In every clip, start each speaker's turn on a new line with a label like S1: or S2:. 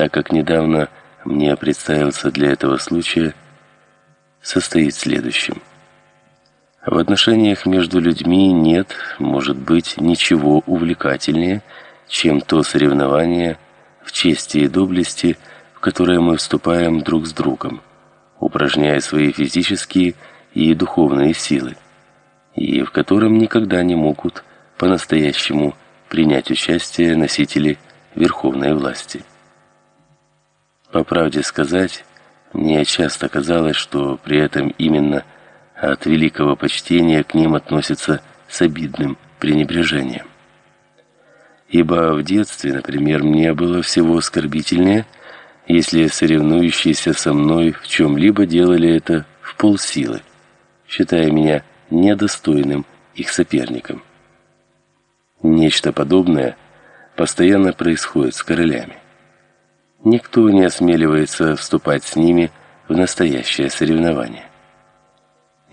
S1: так как недавно мне представился для этого случая, состоит в следующем. В отношениях между людьми нет, может быть, ничего увлекательнее, чем то соревнование в чести и доблести, в которое мы вступаем друг с другом, упражняя свои физические и духовные силы, и в котором никогда не могут по-настоящему принять участие носители верховной власти. По правде сказать, мне часто казалось, что при этом именно от великого почтения к ним относятся с обидным пренебрежением. Ибо в детстве, например, мне было всего оскорбительнее, если соревнующиеся со мной в чем либо делали это в полсилы, считая меня недостойным их соперником. Нечто подобное постоянно происходит с королями. Никто не осмеливается вступать с ними в настоящее соревнование.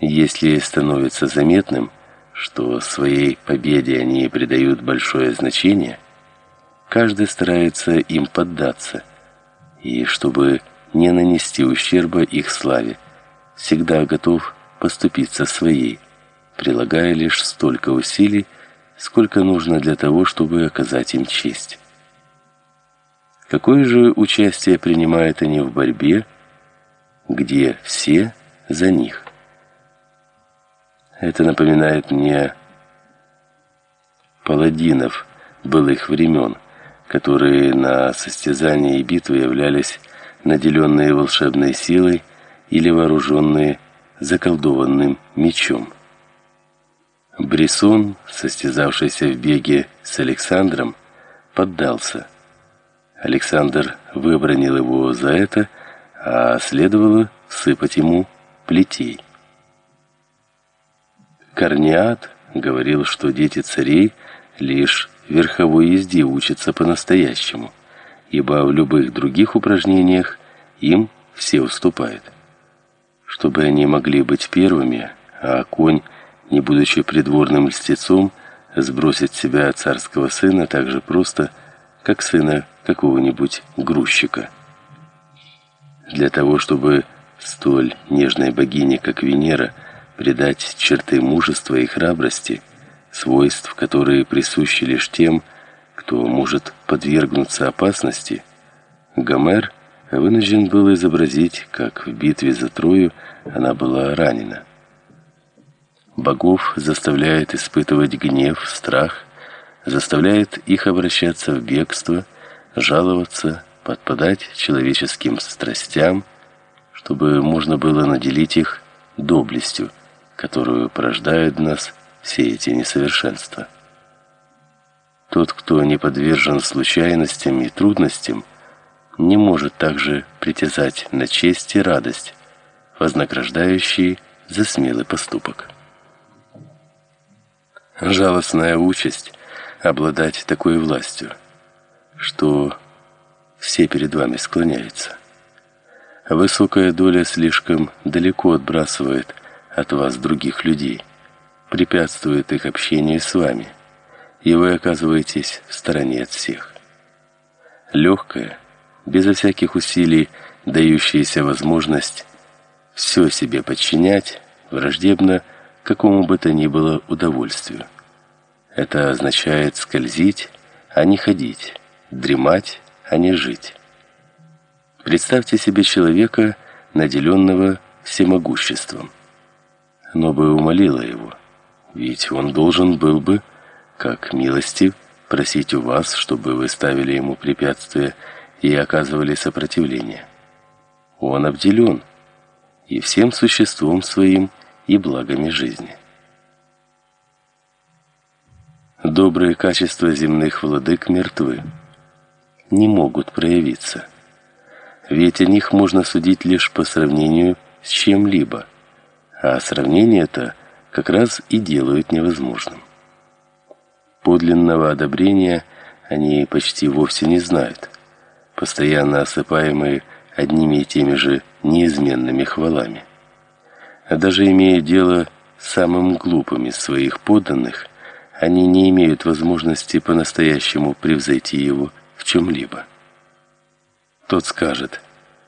S1: Если становится заметным, что своей победе они придают большое значение, каждый старается им поддаться, и чтобы не нанести ущерба их славе, всегда готов поступиться своей, прилагая лишь столько усилий, сколько нужно для того, чтобы оказать им честь. Какое же участие принимают они в борьбе, где все за них? Это напоминает мне паладинов былых времен, которые на состязания и битвы являлись наделенные волшебной силой или вооруженные заколдованным мечом. Брисон, состязавшийся в беге с Александром, поддался – Александр выбронил его за это, а следовало сыпать ему плетей. Корниат говорил, что дети царей лишь верховой езде учатся по-настоящему, ибо в любых других упражнениях им все уступают. Чтобы они могли быть первыми, а конь, не будучи придворным льстецом, сбросить себя царского сына так же просто, как сына какого-нибудь грузчика. Для того, чтобы столь нежной богине, как Венера, придать черты мужества и храбрости, свойств, которые присущи лишь тем, кто может подвергнуться опасности, Гомер вынужден был изобразить, как в битве за Трою она была ранена. Богов заставляет испытывать гнев, страх, заставляет их обращаться в бегство – жаловаться, подпадать человеческим страстям, чтобы можно было наделить их доблестью, которую порождают в нас все эти несовершенства. Тот, кто не подвержен случайностям и трудностям, не может также притязать на честь и радость, вознаграждающие за смелый поступок. Жалостная участь обладать такой властью – что все перед вами склоняются. Высокая доля слишком далеко отбрасывает от вас других людей, препятствует их общению с вами, и вы оказываетесь в стороне от всех. Легкая, безо всяких усилий дающаяся возможность все себе подчинять, враждебно какому бы то ни было удовольствию. Это означает скользить, а не ходить дремать, а не жить. Представьте себе человека, наделенного всемогуществом. Оно бы умолило его, ведь он должен был бы, как милостив, просить у вас, чтобы вы ставили ему препятствия и оказывали сопротивление. Он обделен и всем существом своим, и благами жизни. Добрые качества земных владык мертвы не могут проявиться. Ведь о них можно судить лишь по сравнению с чем-либо, а сравнение это как раз и делают невозможным. Подлинного одобрения они почти вовсе не знают, постоянно осыпаемые одними и теми же неизменными хвалами. А даже имея дело с самым глупым из своих подданных, они не имеют возможности по-настоящему превзойти его в чем-либо. Тот скажет